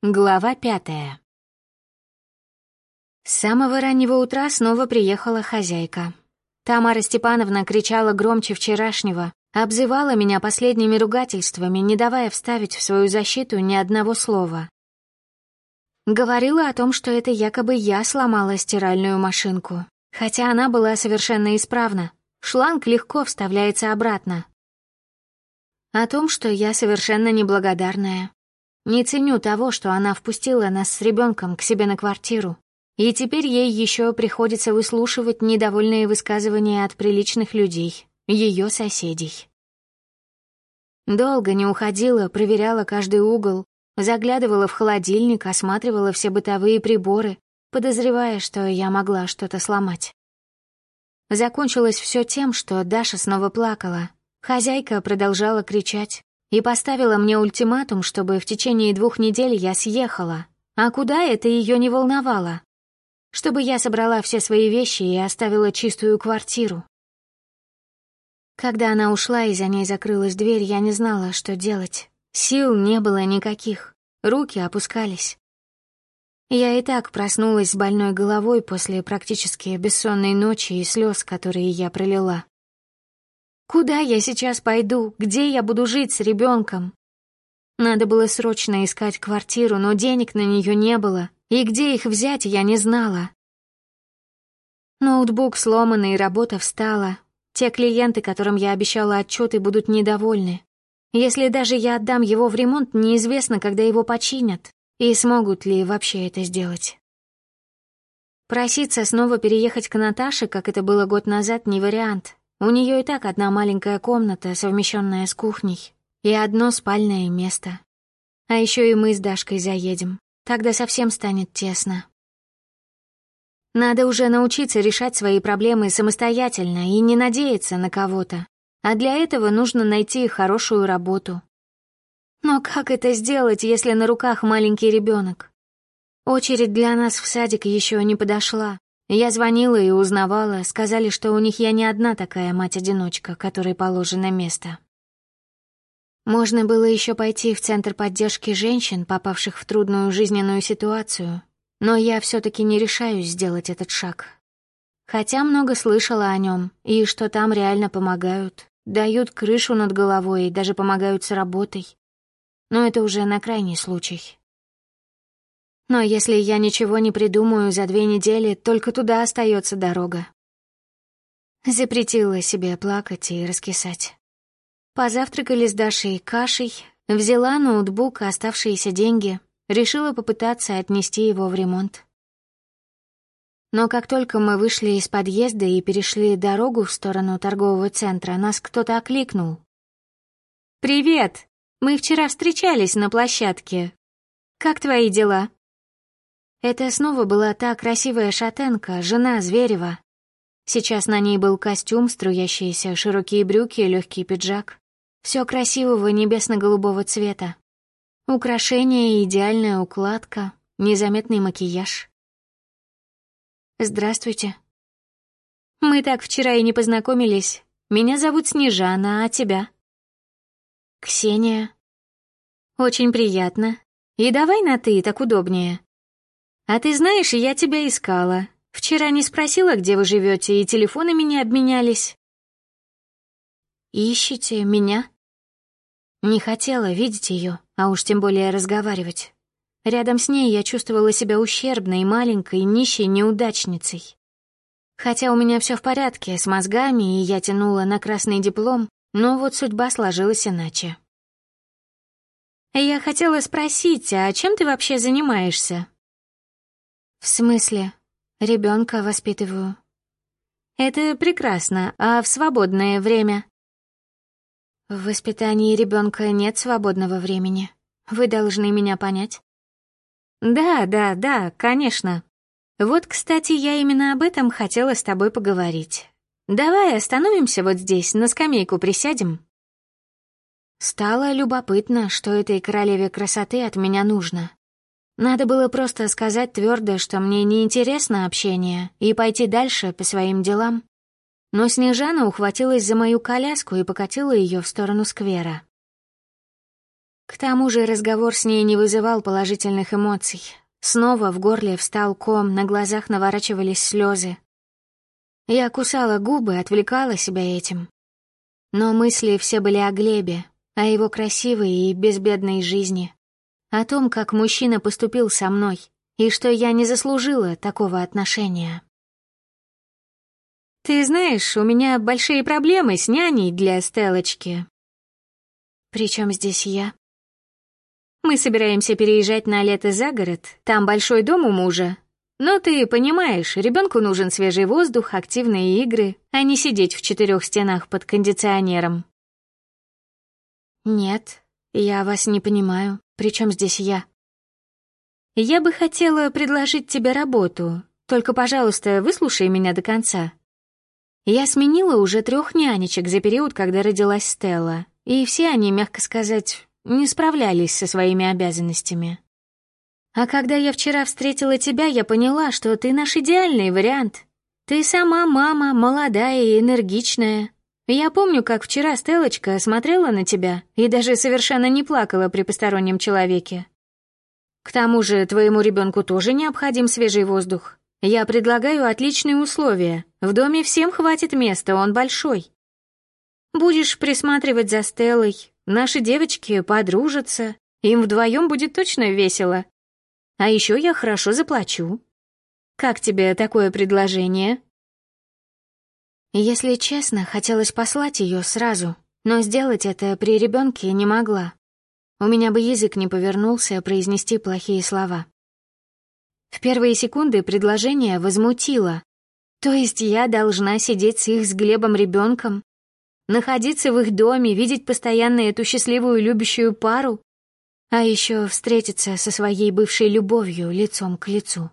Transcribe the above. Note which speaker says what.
Speaker 1: Глава пятая. С самого раннего утра снова приехала хозяйка. Тамара Степановна кричала громче вчерашнего, обзывала меня последними ругательствами, не давая вставить в свою защиту ни одного слова. Говорила о том, что это якобы я сломала стиральную машинку, хотя она была совершенно исправна. Шланг легко вставляется обратно. О том, что я совершенно неблагодарная, не ценю того, что она впустила нас с ребенком к себе на квартиру. И теперь ей еще приходится выслушивать недовольные высказывания от приличных людей, ее соседей. Долго не уходила, проверяла каждый угол, заглядывала в холодильник, осматривала все бытовые приборы, подозревая, что я могла что-то сломать. Закончилось все тем, что Даша снова плакала. Хозяйка продолжала кричать, и поставила мне ультиматум, чтобы в течение двух недель я съехала. А куда это ее не волновало? Чтобы я собрала все свои вещи и оставила чистую квартиру. Когда она ушла и за ней закрылась дверь, я не знала, что делать. Сил не было никаких, руки опускались. Я и так проснулась с больной головой после практически бессонной ночи и слез, которые я пролила. Куда я сейчас пойду? Где я буду жить с ребенком? Надо было срочно искать квартиру, но денег на нее не было, и где их взять, я не знала. Ноутбук сломанный, работа встала. Те клиенты, которым я обещала отчеты, будут недовольны. Если даже я отдам его в ремонт, неизвестно, когда его починят, и смогут ли вообще это сделать. Проситься снова переехать к Наташе, как это было год назад, не вариант. У нее и так одна маленькая комната, совмещенная с кухней, и одно спальное место. А еще и мы с Дашкой заедем. Тогда совсем станет тесно. Надо уже научиться решать свои проблемы самостоятельно и не надеяться на кого-то. А для этого нужно найти хорошую работу. Но как это сделать, если на руках маленький ребенок? Очередь для нас в садик еще не подошла, я звонила и узнавала, сказали, что у них я не одна такая мать-одиночка, которой положено место. Можно было еще пойти в Центр поддержки женщин, попавших в трудную жизненную ситуацию, но я все таки не решаюсь сделать этот шаг. Хотя много слышала о нем, и что там реально помогают, дают крышу над головой и даже помогают с работой. Но это уже на крайний случай. Но если я ничего не придумаю за две недели, только туда остается дорога. Запретила себе плакать и раскисать. Позавтракали с Дашей кашей, взяла ноутбук, оставшиеся деньги, решила попытаться отнести его в ремонт. Но как только мы вышли из подъезда и перешли дорогу в сторону торгового центра, нас кто-то окликнул. «Привет! Мы вчера встречались на площадке. Как твои дела?» Это снова была та красивая шатенка, жена Зверева. Сейчас на ней был костюм, струящиеся широкие брюки и легкий пиджак. Все красивого небесно-голубого цвета. Украшения и идеальная укладка, незаметный макияж. «Здравствуйте». «Мы так вчера и не познакомились. Меня зовут Снежана, а тебя?» «Ксения». «Очень приятно. И давай на «ты», так удобнее». «А ты знаешь, я тебя искала. Вчера не спросила, где вы живете, и телефонами не обменялись». «Ищете меня?» Не хотела видеть ее, а уж тем более разговаривать. Рядом с ней я чувствовала себя ущербной, маленькой, нищей неудачницей. Хотя у меня все в порядке с мозгами, и я тянула на красный диплом, но вот судьба сложилась иначе. «Я хотела спросить, а чем ты вообще занимаешься?» «В смысле? Ребенка воспитываю». «Это прекрасно, а в свободное время?» «В воспитании ребенка нет свободного времени. Вы должны меня понять». «Да, да, да, конечно. Вот, кстати, я именно об этом хотела с тобой поговорить. Давай остановимся вот здесь, на скамейку присядем». Стало любопытно, что этой королеве красоты от меня нужно. Надо было просто сказать твердо, что мне неинтересно общение, и пойти дальше по своим делам. Но Снежана ухватилась за мою коляску и покатила ее в сторону сквера. К тому же разговор с ней не вызывал положительных эмоций. Снова в горле встал ком, на глазах наворачивались слезы. Я кусала губы, отвлекала себя этим. Но мысли все были о Глебе, о его красивой и безбедной жизни, о том, как мужчина поступил со мной, и что я не заслужила такого отношения. «Ты знаешь, у меня большие проблемы с няней для Стелочки». «Причем здесь я?» «Мы собираемся переезжать на лето за город, там большой дом у мужа. Но ты понимаешь, ребенку нужен свежий воздух, активные игры, а не сидеть в четырех стенах под кондиционером». «Нет, я вас не понимаю. Причем здесь я?» «Я бы хотела предложить тебе работу, только, пожалуйста, выслушай меня до конца. Я сменила уже трех нянечек за период, когда родилась Стелла, и все они, мягко сказать, не справлялись со своими обязанностями. А когда я вчера встретила тебя, я поняла, что ты наш идеальный вариант. Ты сама мама, молодая и энергичная. Я помню, как вчера Стеллочка смотрела на тебя и даже совершенно не плакала при постороннем человеке. К тому же твоему ребенку тоже необходим свежий воздух. Я предлагаю отличные условия. В доме всем хватит места, он большой. Будешь присматривать за Стеллой. Наши девочки подружатся. Им вдвоем будет точно весело. А еще я хорошо заплачу. Как тебе такое предложение? Если честно, хотелось послать ее сразу, но сделать это при ребенке не могла. У меня бы язык не повернулся произнести плохие слова. В первые секунды предложение возмутило. То есть я должна сидеть с их с Глебом ребенком, находиться в их доме, видеть постоянно эту счастливую любящую пару, а еще встретиться со своей бывшей любовью лицом к лицу.